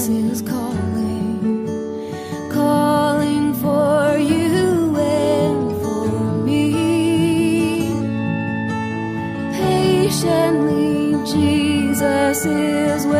Jesus is calling, calling for you and for me. Patiently, Jesus is waiting